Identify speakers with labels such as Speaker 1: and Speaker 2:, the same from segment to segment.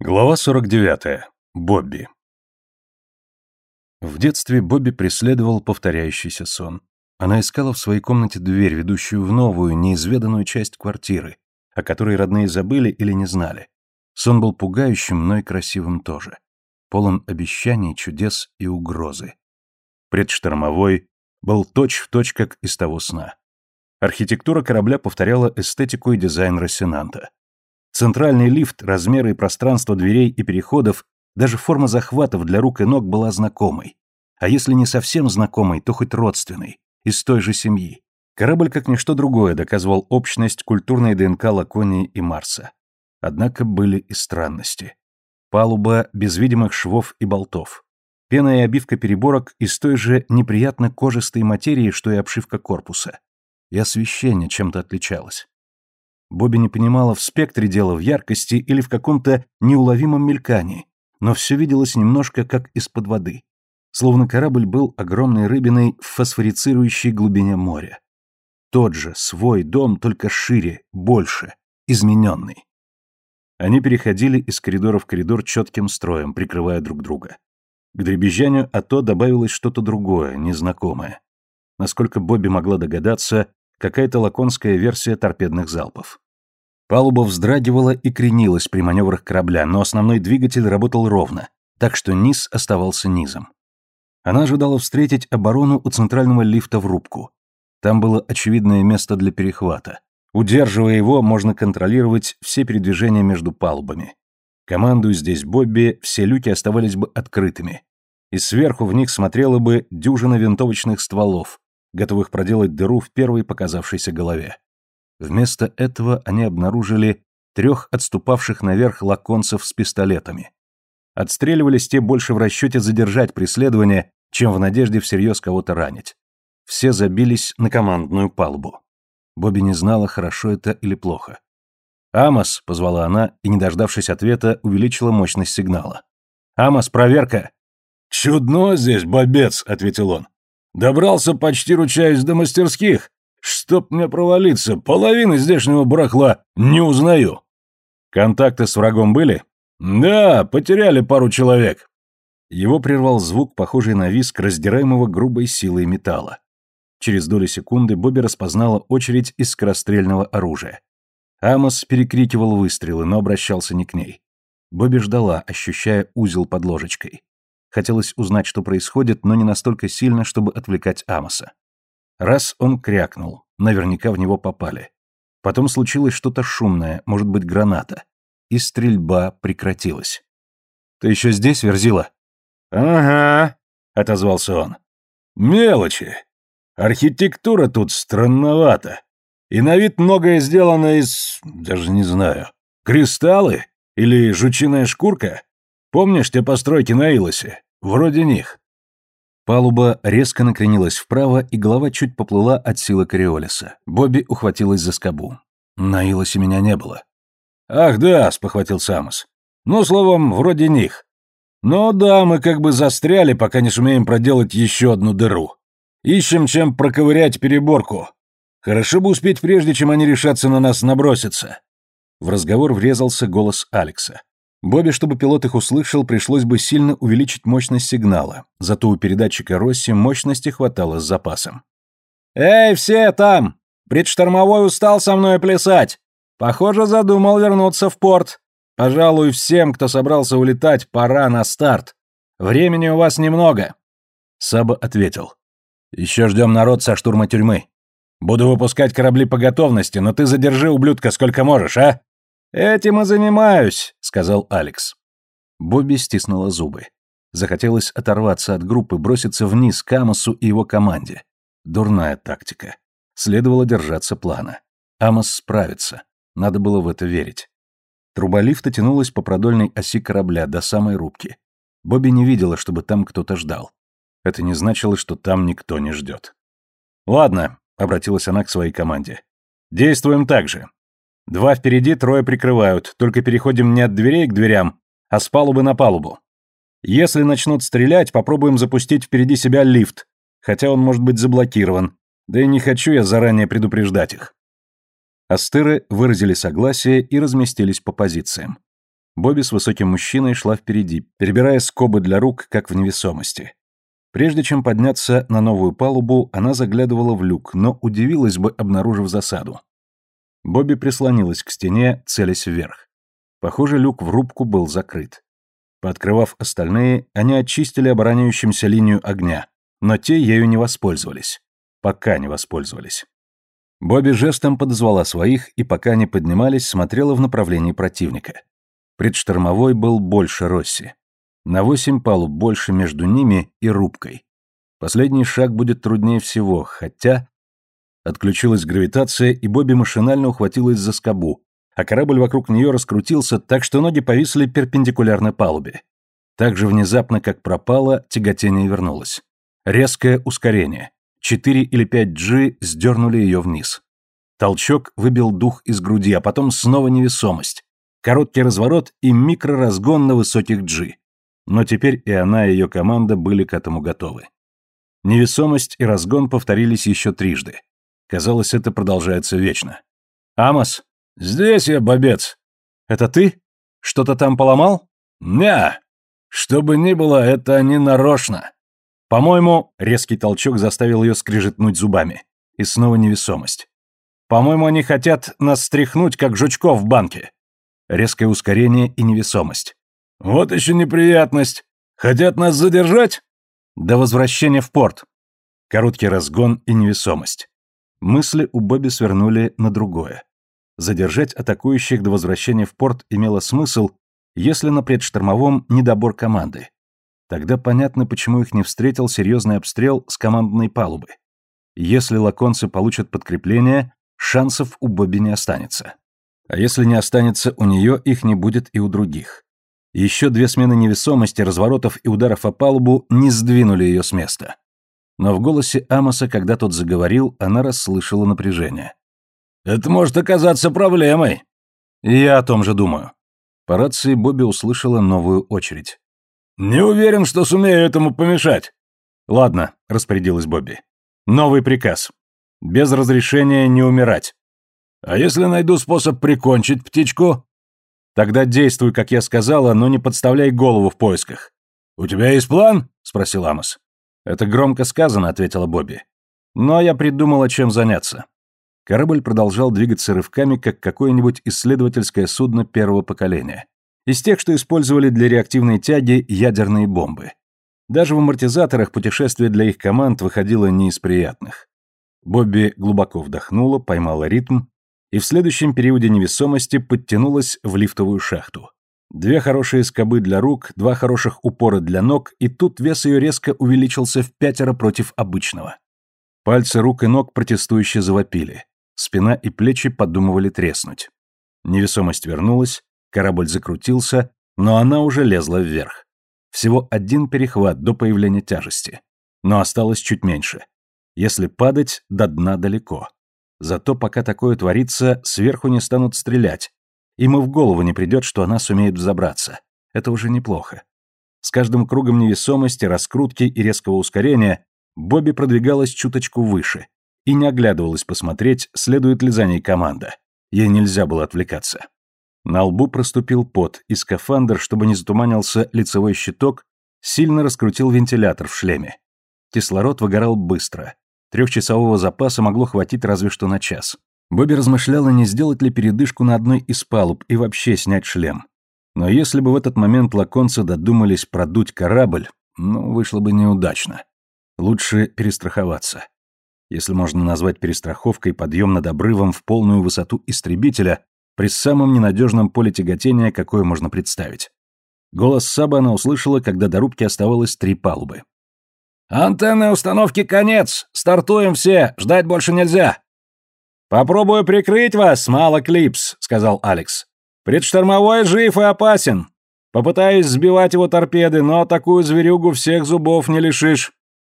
Speaker 1: Глава 49. Бобби. В детстве Бобби преследовал повторяющийся сон. Она искала в своей комнате дверь, ведущую в новую, неизведанную часть квартиры, о которой родные забыли или не знали. Сон был пугающим, но и красивым тоже. Полон обещаний, чудес и угрозы. Предштормовой был точь-в-точь, точь, как из того сна. Архитектура корабля повторяла эстетику и дизайн Рассенанта. Центральный лифт, размеры и пространство дверей и переходов, даже форма захватов для рук и ног была знакомой. А если не совсем знакомой, то хоть родственной, из той же семьи. Корабль, как ничто другое, доказывал общность культурной ДНК Лаконии и Марса. Однако были и странности. Палуба без видимых швов и болтов. Пена и обивка переборок из той же неприятно кожистой материи, что и обшивка корпуса. И освещение чем-то отличалось. Бобби не понимала, в спектре дела в яркости или в каком-то неуловимом мелькании, но все виделось немножко как из-под воды. Словно корабль был огромной рыбиной в фосфорицирующей глубине моря. Тот же, свой дом, только шире, больше, измененный. Они переходили из коридора в коридор четким строем, прикрывая друг друга. К дребезжанию АТО добавилось что-то другое, незнакомое. Насколько Бобби могла догадаться, какая-то лаконская версия торпедных залпов. Палуба вздрагивала и кренилась при маневрах корабля, но основной двигатель работал ровно, так что низ оставался низом. Она ожидала встретить оборону у центрального лифта в рубку. Там было очевидное место для перехвата. Удерживая его, можно контролировать все передвижения между палубами. Командуя здесь Бобби, все люки оставались бы открытыми. И сверху в них смотрела бы дюжина винтовочных стволов, готовых проделать дыру в первой показавшейся голове. Вместо этого они обнаружили трех отступавших наверх лаконцев с пистолетами. Отстреливались те больше в расчете задержать преследование, чем в надежде всерьез кого-то ранить. Все забились на командную палубу. Бобби не знала, хорошо это или плохо. «Амос!» — позвала она, и, не дождавшись ответа, увеличила мощность сигнала. «Амос, проверка!»
Speaker 2: «Чудно здесь, бобец!» — ответил он. «Добрался почти ручаясь до мастерских, Чтоб мне провалиться, половины здешнего барахла не узнаю.
Speaker 1: Контакты с врагом были?
Speaker 2: Да, потеряли пару человек.
Speaker 1: Его прервал звук, похожий на виск раздираемого грубой силой металла. Через доли секунды Бобби распознала очередь из скорострельного оружия. Амос перекрикивал выстрелы, но обращался не к ней. Бобби ждала, ощущая узел под ложечкой. Хотелось узнать, что происходит, но не настолько сильно, чтобы отвлекать Амоса. Раз он крякнул, наверняка в него попали. Потом случилось что-то шумное, может быть, граната. И стрельба прекратилась. «Ты еще здесь, Верзила?»
Speaker 2: «Ага», — отозвался он. «Мелочи. Архитектура тут странновата. И на вид многое сделано из... даже не знаю. Кристаллы? Или жучиная шкурка? Помнишь те постройки на Илосе? Вроде них.
Speaker 1: Палуба резко накренилась вправо, и голова чуть поплыла от силы Кориолиса. Бобби ухватилась за скобу. На Илосе меня не было.
Speaker 2: «Ах да», — спохватил Самос. «Ну, словом, вроде них. Но да, мы как бы застряли, пока не сумеем проделать еще одну дыру. Ищем, чем проковырять переборку. Хорошо бы успеть, прежде чем они решатся на нас наброситься».
Speaker 1: В разговор врезался голос Алекса. Бобби, чтобы пилот их услышал, пришлось бы сильно увеличить мощность сигнала, зато у передатчика Росси мощности хватало с запасом.
Speaker 3: «Эй, все там! Предштормовой устал со мной плясать! Похоже, задумал вернуться в порт. Пожалуй, всем, кто собрался улетать, пора на старт. Времени у вас немного».
Speaker 1: Саба ответил. «Еще ждем народ со штурма тюрьмы. Буду выпускать корабли по готовности, но ты задержи ублюдка сколько можешь, а?
Speaker 3: «Этим и занимаюсь», — сказал Алекс.
Speaker 1: Бобби стиснула зубы. Захотелось оторваться от группы, броситься вниз к Амосу и его команде. Дурная тактика. Следовало держаться плана. Амос справится. Надо было в это верить. Труба лифта тянулась по продольной оси корабля до самой рубки. Бобби не видела, чтобы там кто-то ждал. Это не значило, что там никто не ждет. «Ладно», — обратилась она к своей команде. «Действуем так же. Два впереди, трое прикрывают, только переходим не от дверей к дверям, а с палубы на палубу. Если начнут стрелять, попробуем запустить впереди себя лифт, хотя он может быть заблокирован, да и не хочу я заранее предупреждать их. Астеры выразили согласие и разместились по позициям. Бобби с высоким мужчиной шла впереди, перебирая скобы для рук, как в невесомости. Прежде чем подняться на новую палубу, она заглядывала в люк, но удивилась бы, обнаружив засаду. Бобби прислонилась к стене, целясь вверх. Похоже, люк в рубку был закрыт. Пооткрывав остальные, они очистили обороняющимся линию огня, но те ею не воспользовались. Пока не воспользовались. Бобби жестом подозвала своих и, пока они поднимались, смотрела в направлении противника. Предштормовой был больше Росси. На восемь палуб больше между ними и рубкой. Последний шаг будет труднее всего, хотя... Отключилась гравитация, и Бобби машинально ухватилась за скобу, а корабль вокруг нее раскрутился так, что ноги повисли перпендикулярно палубе. Так же внезапно, как пропало, тяготение вернулось. Резкое ускорение. 4 или 5 G сдернули ее вниз. Толчок выбил дух из груди, а потом снова невесомость. Короткий разворот и микроразгон на высоких G. Но теперь и она, и ее команда были к этому готовы. Невесомость и разгон повторились еще трижды. Казалось, это продолжается вечно. «Амос!» «Здесь я, бобец!» «Это ты? Что-то там поломал?» «Не! Что бы ни было, это не нарочно!» По-моему, резкий толчок заставил ее скрижетнуть зубами. И снова невесомость. По-моему, они хотят нас стряхнуть, как жучков в банке. Резкое ускорение и невесомость. Вот еще неприятность. Хотят нас задержать? До возвращения в порт. Короткий разгон и невесомость. Мысли у Бобби свернули на другое. Задержать атакующих до возвращения в порт имело смысл, если на предштормовом недобор команды. Тогда понятно, почему их не встретил серьезный обстрел с командной палубы. Если лаконцы получат подкрепление, шансов у Бобби не останется. А если не останется у нее, их не будет и у других. Еще две смены невесомости, разворотов и ударов о палубу не сдвинули ее с места. Но в голосе Амоса, когда тот заговорил, она расслышала напряжение. «Это может оказаться проблемой». «Я о том же думаю». По рации Бобби услышала новую очередь. «Не уверен, что сумею этому помешать». «Ладно», — распорядилась Бобби. «Новый приказ. Без разрешения не умирать». «А если найду способ прикончить птичку?» «Тогда действуй, как я сказала, но не подставляй голову в поисках». «У тебя есть план?» — спросил Амос. «Это громко сказано», — ответила Бобби. «Но я придумала, чем заняться». Корабль продолжал двигаться рывками, как какое-нибудь исследовательское судно первого поколения из тех, что использовали для реактивной тяги ядерные бомбы. Даже в амортизаторах путешествие для их команд выходило не из приятных. Бобби глубоко вдохнула, поймала ритм и в следующем периоде невесомости подтянулась в лифтовую шахту. Две хорошие скобы для рук, два хороших упора для ног, и тут вес ее резко увеличился в пятеро против обычного. Пальцы рук и ног протестующе завопили. Спина и плечи подумывали треснуть. Невесомость вернулась, Корабль закрутился, но она уже лезла вверх. Всего один перехват до появления тяжести. Но осталось чуть меньше. Если падать, до дна далеко. Зато пока такое творится, сверху не станут стрелять. Им и в голову не придет, что она сумеет взобраться. Это уже неплохо. С каждым кругом невесомости, раскрутки и резкого ускорения Бобби продвигалась чуточку выше и не оглядывалась посмотреть, следует ли за ней команда. Ей нельзя было отвлекаться. На лбу проступил пот, и скафандр, чтобы не затуманился лицевой щиток, сильно раскрутил вентилятор в шлеме. Кислород выгорал быстро. Трехчасового запаса могло хватить разве что на час. Бобби размышляла, не сделать ли передышку на одной из палуб и вообще снять шлем. Но если бы в этот момент лаконцы додумались продуть корабль, ну, вышло бы неудачно. Лучше перестраховаться. Если можно назвать перестраховкой подъем над обрывом в полную высоту истребителя, при самом ненадежном поле тяготения, какое можно представить. Голос Саба она услышала, когда до рубки оставалось три палубы. «Антенны установки конец! Стартуем все! Ждать больше нельзя!» «Попробую прикрыть вас, мало клипс», — сказал Алекс. «Предштормовой жив и опасен. Попытаюсь сбивать его торпеды, но такую зверюгу всех зубов не лишишь».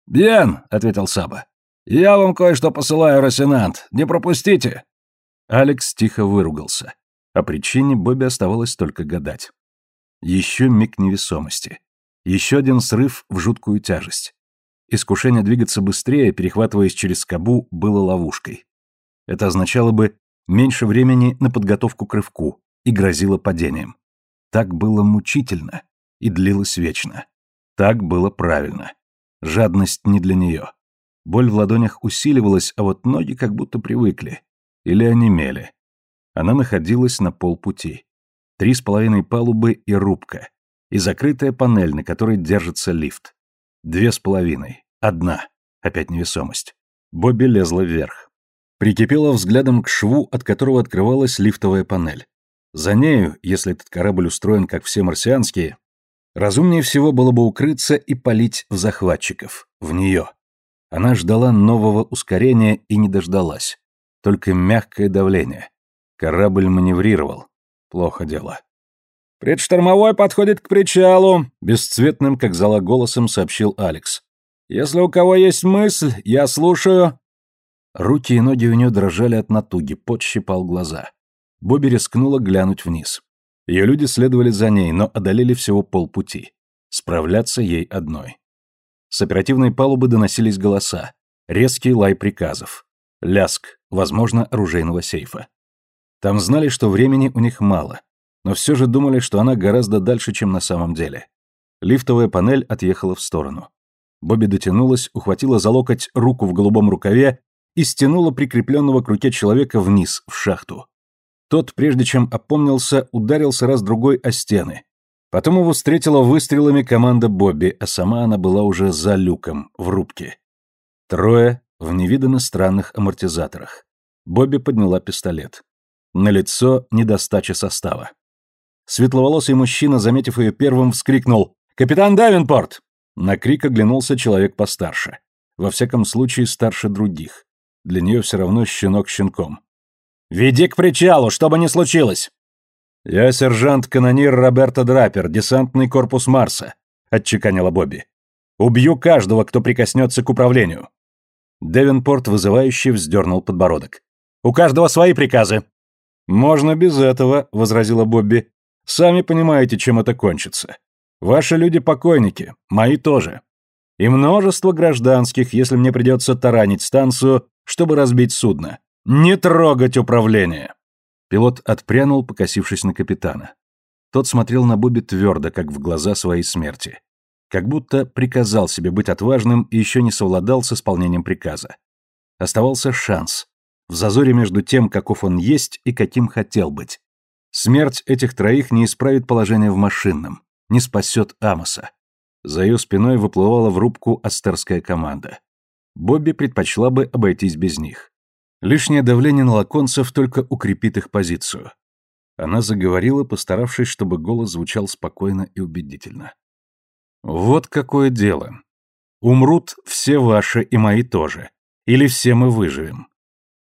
Speaker 1: «Бьен», — ответил Саба. «Я вам кое-что посылаю, Росинант. Не пропустите». Алекс тихо выругался. О причине Бобби оставалось только гадать. Еще миг невесомости. Еще один срыв в жуткую тяжесть. Искушение двигаться быстрее, перехватываясь через скобу, было ловушкой. Это означало бы меньше времени на подготовку к рывку и грозило падением. Так было мучительно и длилось вечно. Так было правильно. Жадность не для нее. Боль в ладонях усиливалась, а вот ноги как будто привыкли. Или онемели. Она находилась на полпути. Три с половиной палубы и рубка. И закрытая панель, на которой держится лифт. Две с половиной. Одна. Опять невесомость. Бобби лезла вверх. Прикипела взглядом к шву, от которого открывалась лифтовая панель. За нею, если этот корабль устроен, как все марсианские, разумнее всего было бы укрыться и палить в захватчиков, в нее. Она ждала нового ускорения и не дождалась. Только мягкое давление. Корабль маневрировал. Плохо дело.
Speaker 3: «Предштормовой подходит к причалу», — бесцветным, как зала голосом сообщил Алекс. «Если у кого есть мысль, я слушаю».
Speaker 1: Руки и ноги у нее дрожали от натуги, пот щипал глаза. Бобби рискнула глянуть вниз. Ее люди следовали за ней, но одолели всего полпути. Справляться ей одной. С оперативной палубы доносились голоса. Резкий лай приказов. Ляск, возможно, оружейного сейфа. Там знали, что времени у них мало, но все же думали, что она гораздо дальше, чем на самом деле. Лифтовая панель отъехала в сторону. Бобби дотянулась, ухватила за локоть руку в голубом рукаве и стянула прикрепленного к руке человека вниз, в шахту. Тот, прежде чем опомнился, ударился раз-другой о стены. Потом его встретила выстрелами команда Бобби, а сама она была уже за люком, в рубке. Трое в невиданно странных амортизаторах. Бобби подняла пистолет. На лицо недостача состава. Светловолосый мужчина, заметив ее первым, вскрикнул «Капитан Давинпорт!» На крик оглянулся человек постарше. Во всяком случае, старше других. Для нее все равно щенок щенком. «Веди к причалу, что бы ни случилось!» «Я сержант-канонир Роберто Драпер, десантный корпус Марса», — отчеканила Бобби. «Убью каждого, кто прикоснется к управлению». Девенпорт вызывающе вздернул подбородок. «У каждого свои приказы». «Можно без этого», — возразила Бобби. «Сами понимаете, чем это кончится. Ваши люди покойники, мои тоже. И множество гражданских, если мне придется таранить станцию, чтобы разбить судно. «Не трогать управление!» Пилот отпрянул, покосившись на капитана. Тот смотрел на Бобби твердо, как в глаза своей смерти. Как будто приказал себе быть отважным и еще не совладал с исполнением приказа. Оставался шанс. В зазоре между тем, каков он есть и каким хотел быть. Смерть этих троих не исправит положение в машинном, не спасет Амоса. За ее спиной выплывала в рубку астерская команда. Бобби предпочла бы обойтись без них. Лишнее давление на лаконцев только укрепит их позицию. Она заговорила, постаравшись, чтобы голос звучал спокойно и убедительно. «Вот какое дело. Умрут все ваши и мои тоже. Или все мы выживем.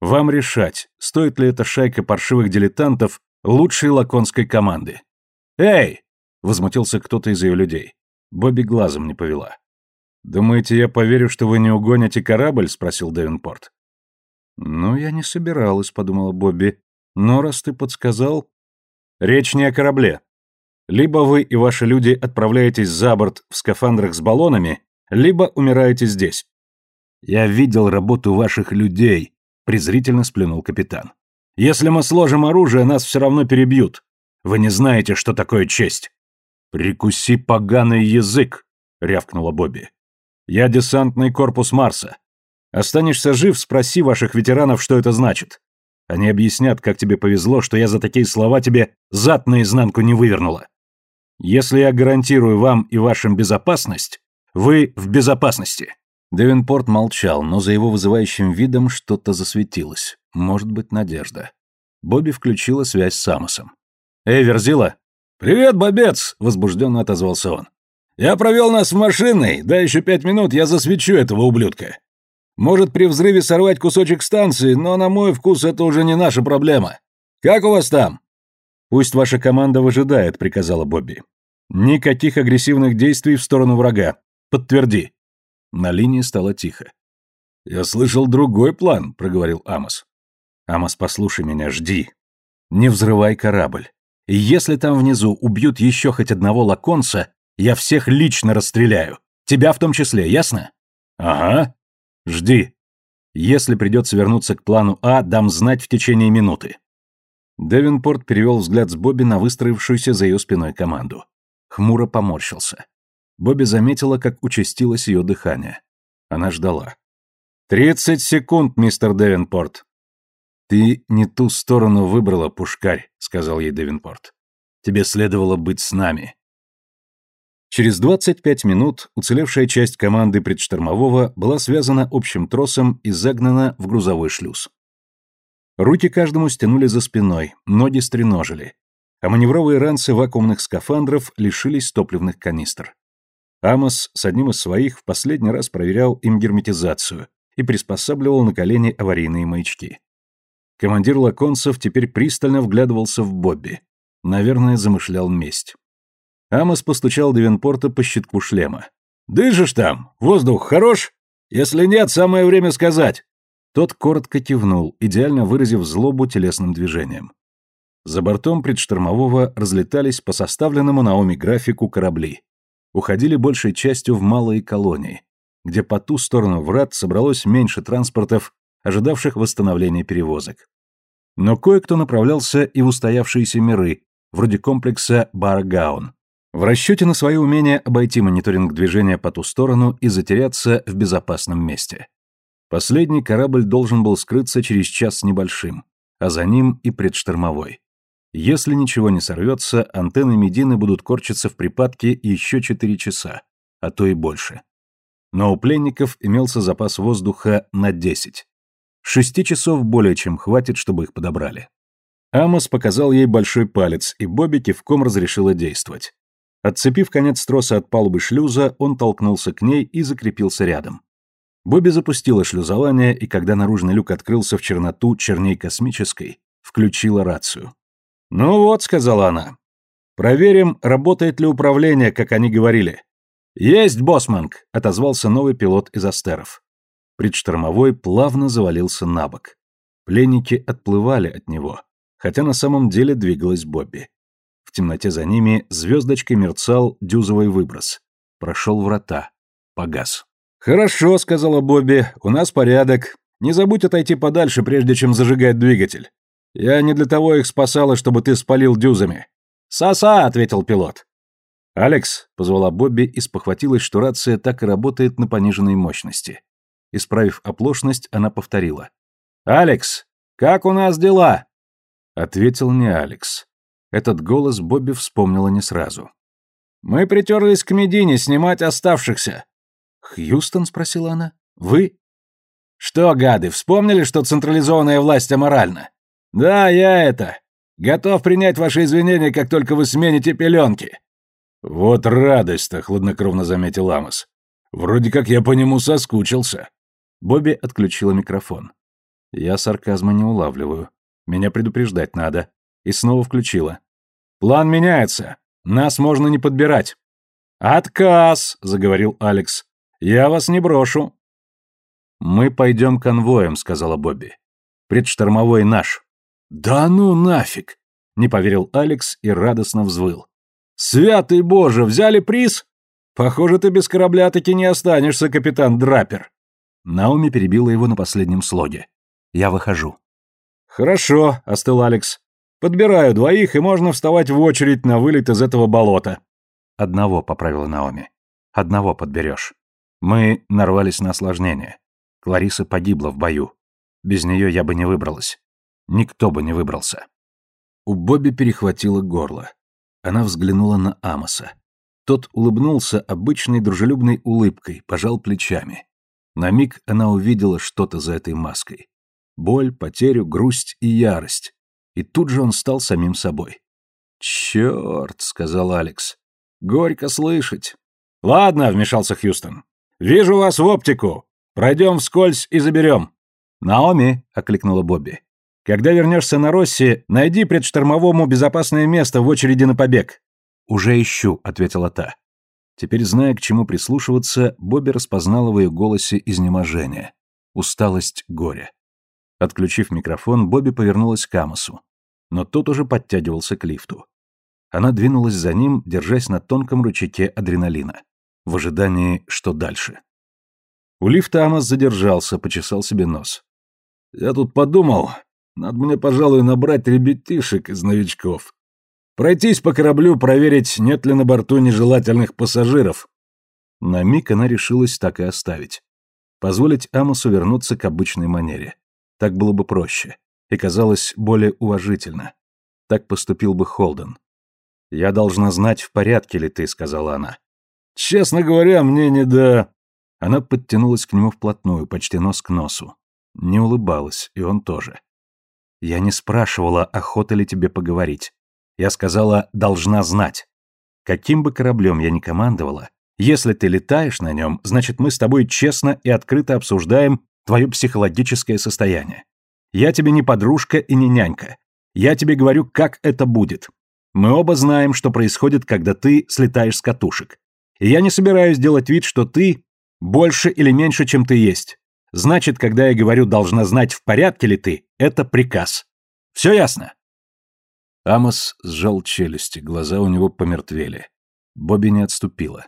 Speaker 1: Вам решать, стоит ли эта шайка паршивых дилетантов лучшей лаконской команды. «Эй!» — возмутился кто-то из ее людей. Бобби глазом не повела. «Думаете, я поверю, что вы не угоните корабль?» — спросил Девинпорт. «Ну, я не собиралась», — подумала Бобби. «Но раз ты подсказал...» «Речь не о корабле. Либо вы и ваши люди отправляетесь за борт в скафандрах с баллонами, либо умираете здесь». «Я видел работу ваших людей», — презрительно сплюнул капитан. «Если мы сложим оружие, нас все равно перебьют. Вы не знаете, что такое честь». «Прикуси поганый язык», — рявкнула Бобби. «Я десантный корпус Марса. Останешься жив, спроси ваших ветеранов, что это значит. Они объяснят, как тебе повезло, что я за такие слова тебе зад наизнанку не вывернула. Если я гарантирую вам и вашим безопасность, вы в безопасности». Девинпорт молчал, но за его вызывающим видом что-то засветилось. Может быть, надежда. Бобби включила связь с Самосом. «Эй, Верзила!» «Привет, бобец!» — возбужденно отозвался он. «Я провел нас в машиной, да еще пять минут я засвечу этого ублюдка. Может при взрыве сорвать кусочек станции, но на мой вкус это уже не наша проблема. Как у вас там?» «Пусть ваша команда выжидает», — приказала Бобби. «Никаких агрессивных действий в сторону врага. Подтверди». На линии стало тихо. «Я слышал другой план», — проговорил Амос. «Амос, послушай меня, жди. Не взрывай корабль. И если там внизу убьют еще хоть одного лаконца, я всех лично расстреляю. Тебя в том числе, ясно?» «Ага», Жди. Если придется вернуться к плану А, дам знать в течение минуты. Девинпорт перевел взгляд с Бобби на выстроившуюся за ее спиной команду. Хмуро поморщился. Бобби заметила, как участилось ее дыхание. Она ждала. «Тридцать секунд, мистер Девинпорт!» «Ты не ту сторону выбрала, пушкарь», — сказал ей Девинпорт. «Тебе следовало быть с нами». Через 25 минут уцелевшая часть команды предштормового была связана общим тросом и загнана в грузовой шлюз. Руки каждому стянули за спиной, ноги стреножили, а маневровые ранцы вакуумных скафандров лишились топливных канистр. Амос с одним из своих в последний раз проверял им герметизацию и приспосабливал на колени аварийные маячки. Командир лаконцев теперь пристально вглядывался в Бобби. Наверное, замышлял месть. Амос постучал Девенпорта по щитку шлема. «Дышишь там? Воздух хорош? Если нет, самое время сказать!» Тот коротко кивнул, идеально выразив злобу телесным движением. За бортом предштормового разлетались по составленному Наоми графику корабли. Уходили большей частью в малые колонии, где по ту сторону врат собралось меньше транспортов, ожидавших восстановления перевозок. Но кое-кто направлялся и в устоявшиеся миры, вроде комплекса Баргаун, в расчете на свое умение обойти мониторинг движения по ту сторону и затеряться в безопасном месте. Последний корабль должен был скрыться через час с небольшим, а за ним и предштормовой. Если ничего не сорвется, антенны Медины будут корчиться в припадке еще 4 часа, а то и больше. Но у пленников имелся запас воздуха на 10. Шести часов более чем хватит, чтобы их подобрали. Амос показал ей большой палец, и Бобби кивком разрешила действовать. Отцепив конец троса от палубы шлюза, он толкнулся к ней и закрепился рядом. Бобби запустила шлюзование, и когда наружный люк открылся в черноту черней космической, включила рацию. «Ну вот», — сказала она, — «проверим, работает ли управление, как они говорили». «Есть, Босманг», — отозвался новый пилот из Астеров. Предштормовой плавно завалился на бок. Пленники отплывали от него, хотя на самом деле двигалась Бобби. В темноте за ними звездочкой мерцал дюзовый выброс. Прошел врата. Погас. «Хорошо», — сказала Бобби, — «у нас порядок. Не забудь отойти подальше, прежде чем зажигать двигатель. Я не для того их спасала, чтобы ты спалил дюзами». «Са-са», — ответил пилот. «Алекс», — позвала Бобби и спохватилась, что рация так и работает на пониженной мощности. Исправив оплошность, она повторила. «Алекс, как у нас дела?» Ответил не Алекс. Этот голос Бобби вспомнила не сразу. «Мы притерлись к Медине снимать оставшихся». «Хьюстон?» — спросила она. «Вы?» «Что, гады, вспомнили, что централизованная власть аморальна?» «Да, я это. Готов принять ваши извинения, как только вы смените пеленки».
Speaker 2: «Вот радость-то», — хладнокровно заметил Амос. «Вроде как я по нему соскучился».
Speaker 1: Бобби отключила микрофон. Я сарказма не улавливаю. Меня предупреждать надо. И снова включила. «План меняется. Нас можно не подбирать». «Отказ», — заговорил Алекс. «Я вас не брошу». «Мы пойдем конвоем», — сказала Бобби. «Предштормовой наш». «Да ну нафиг!» — не поверил Алекс и радостно взвыл. «Святый Боже, взяли приз? Похоже, ты без корабля таки не останешься, капитан Драпер». Науми перебила его на последнем слоге. «Я выхожу». «Хорошо», — остыл Алекс. «Подбираю двоих, и можно вставать в очередь на вылет из этого болота». «Одного», — поправила Наоми. «Одного подберешь. Мы нарвались на осложнение. Клариса погибла в бою. Без нее я бы не выбралась. Никто бы не выбрался». У Бобби перехватило горло. Она взглянула на Амоса. Тот улыбнулся обычной дружелюбной улыбкой, пожал плечами. На миг она увидела что-то за этой маской. Боль, потерю, грусть и ярость. И тут же он стал самим собой. «Черт», — сказал Алекс. «Горько слышать». «Ладно», — вмешался Хьюстон. «Вижу вас в оптику. Пройдем вскользь и заберем». «Наоми», — окликнула Бобби. «Когда вернешься на Росси, найди предштормовому безопасное место в очереди на побег». «Уже ищу», — ответила та. Теперь, зная, к чему прислушиваться, Бобби распознала в ее голосе изнеможение, усталость горя. Отключив микрофон, Бобби повернулась к Амосу, но тот уже подтягивался к лифту. Она двинулась за ним, держась на тонком ручейке адреналина, в ожидании, что дальше. У лифта Амос задержался, почесал себе нос. «Я тут подумал,
Speaker 2: Надо мне, пожалуй, набрать ребятишек из новичков. Пройтись по кораблю, проверить, нет ли на борту нежелательных пассажиров.
Speaker 1: На миг она решилась так и оставить. Позволить Амосу вернуться к обычной манере. Так было бы проще. И казалось более уважительно. Так поступил бы Холден. «Я должна знать, в порядке ли ты», — сказала она.
Speaker 2: «Честно говоря, мне не до...»
Speaker 1: Она подтянулась к нему вплотную, почти нос к носу. Не улыбалась, и он тоже. «Я не спрашивала, охота ли тебе поговорить. Я сказала, должна знать. Каким бы кораблем я ни командовала, если ты летаешь на нем, значит, мы с тобой честно и открыто обсуждаем твое психологическое состояние. Я тебе не подружка и не нянька. Я тебе говорю, как это будет. Мы оба знаем, что происходит, когда ты слетаешь с катушек. И я не собираюсь делать вид, что ты больше или меньше, чем ты есть. Значит, когда я говорю «должна знать, в порядке ли ты», это приказ. Все ясно?» Амос сжал челюсти, глаза у него помертвели. Бобби не отступила.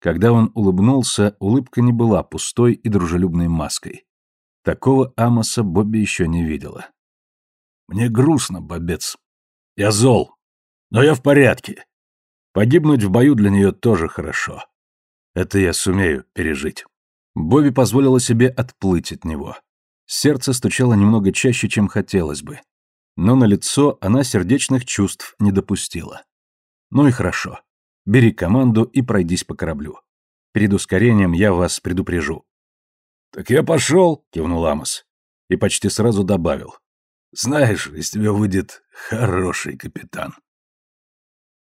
Speaker 1: Когда он улыбнулся, улыбка не была пустой и дружелюбной маской. Такого Амоса Бобби еще не видела.
Speaker 2: «Мне грустно, бобец. Я зол. Но я в порядке. Погибнуть в бою для нее тоже хорошо. Это я сумею пережить».
Speaker 1: Бобби позволила себе отплыть от него. Сердце стучало немного чаще, чем хотелось бы но на лицо она сердечных чувств не допустила. Ну и хорошо. Бери команду и пройдись по кораблю. Перед ускорением я вас предупрежу.
Speaker 2: Так я пошел,
Speaker 1: кивнул Амос. И почти сразу добавил.
Speaker 2: Знаешь, из тебя выйдет хороший капитан.